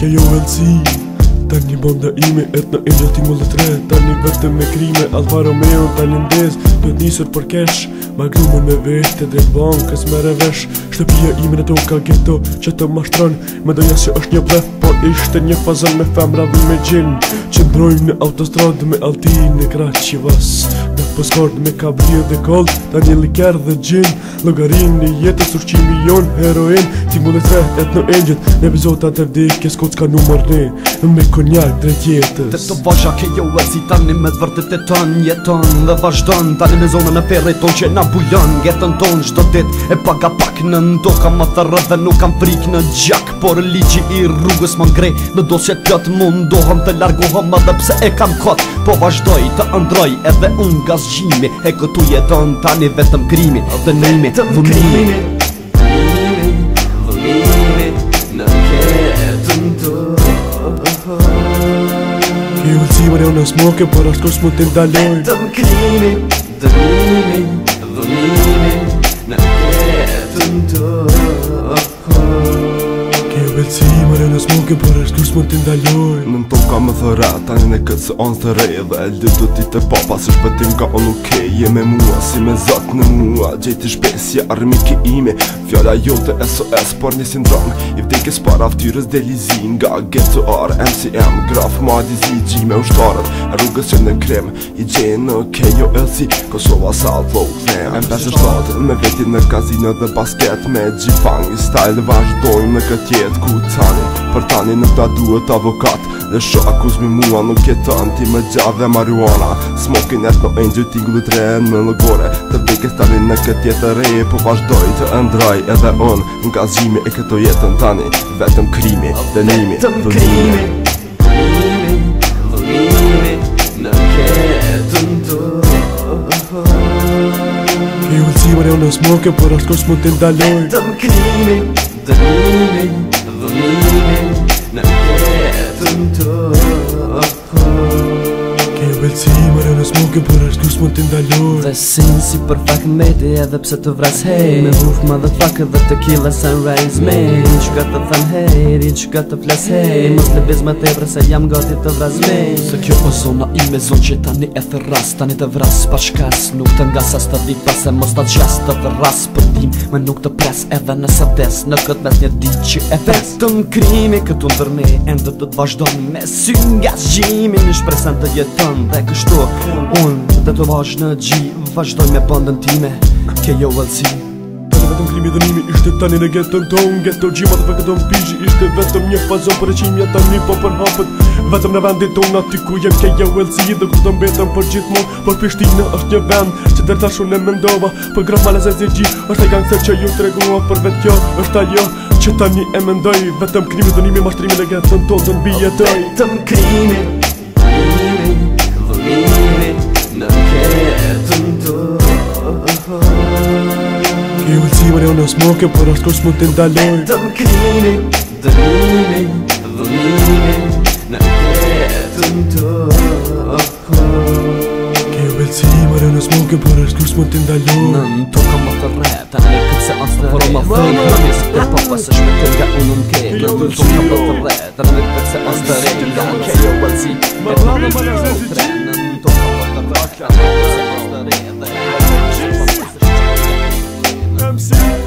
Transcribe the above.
Ja jo vëllësi Ta një banda ime Et në ingja ti mëllë tre Ta një vetë me krime Alfa Romeo në Talendez Në njësër për kesh Ma grumën me vete Dhe bankës me revesh Shtëpia ime në tonë ka gjeto Që të mashtron Me doja si është një blef Por ishte një fazën me femra dhe me gjin Që ndrojmë në autostrad Me altin në kraqivas Shtëpia vas Po me ka dhe kold Ta një liker dhe gjin Logarin një jetë e jon milion heroin Ti mu dhe tre e në engjët Në epizota të vdik kje skoc ka numër ne me konjak drejt jetës Të të vazhja ke jo e si tani me të vërtet e ton Jeton dhe vazhdon Tani me zonën e perre ton që na bujon Gjetën ton qdo dit e paga pak në ndo Ka më thërë Dhe nuk kam frik në gjak Por ligji i rrugës më ngrej Në dosjet të mundohëm të largohëm Më pse e kam kot Po vazhdoj të ndroj edhe unë gaz zgjimi E këtu jeton tani vetëm krimi Dhe nëjmi vëmimi Cibër e në smoke, për është kosë më të ndalojnë Vetëm krimi, dërimi, dhëmimi Mërën është e për është kërës më t'i ndaloj Në në toka më thëra tani në këtë së onë të rej Dhe e lëtë të ti të papa se shpëtim ka onë okej je me mua si me zotë në mua Gjejti shpesja armike ime Fjalla jo të SOS por një sindrom I vdekes par aftyrës delizin Ga geto ar MCM Graf ma dizi gji me ushtarët rrugës që në krem I gjenë në kejo elsi Kosova sa atlo u them M5 e shtatë me veti në kazino dhe basket Me G-Fang i style vazhdojnë në këtjet ku ta tani Për tani nuk ta duhet avokat Dhe shë akuzmi mua nuk jeton ti me gja dhe marihuana Smokin e të enjë ti ngu të në lëgore Të bëjke stalin në këtë jetë re Po vazhdoj të ndraj edhe on Nga zhimi e këto jetën tani Vetëm krimi, denimi, vëllimi Ti vërë jo në smoke, për është kosë më të ndaloj Vetëm krimi, dërimi, can put it Kush mund t'indaluj Dhe sin si për fuck me di edhe pse të vras hej Me vuf motherfucker dhe fuck edhe tequila sunrise me Rinë që ka të than hej, rinë që ka të flas hej Mos të bez ma të ebrë se jam goti të vras me Se kjo o po zona i me zonë që tani e thë ras Tani të vras pa shkas Nuk të nga sas të dhip pas e mos të gjas të dhe ras Për tim me nuk të pres edhe në sates Në këtë mes një dit që e pes Të në krimi këtu në tërmi Endë të të vazhdo me sy nga zhimi Në shpresen të jetën dhe kësht Dhe të vash në gji vazhdoj me bandën time Ke jo valsi Tani vetëm klimi dënimi Ishte tani në getën të unë Getër gji ma të fekët dëmë pizhi Ishte vetëm një fazo për e qimja tani po për hapët Vetëm në vendit ton Ati ku jem ke jo LC Dhe ku të mbetëm për gjithmon Për Prishtina është një vend Që dërta shumë në mendova Për graf malës lezet zirgji është e gangse që ju vetë është ajo Që tani e mendoj Vetëm krimi dënimi të nbi krimi You will see what I am not smoke, but that, The meaning, the meaning, the meaning, You I don't smoke, but I'm da MC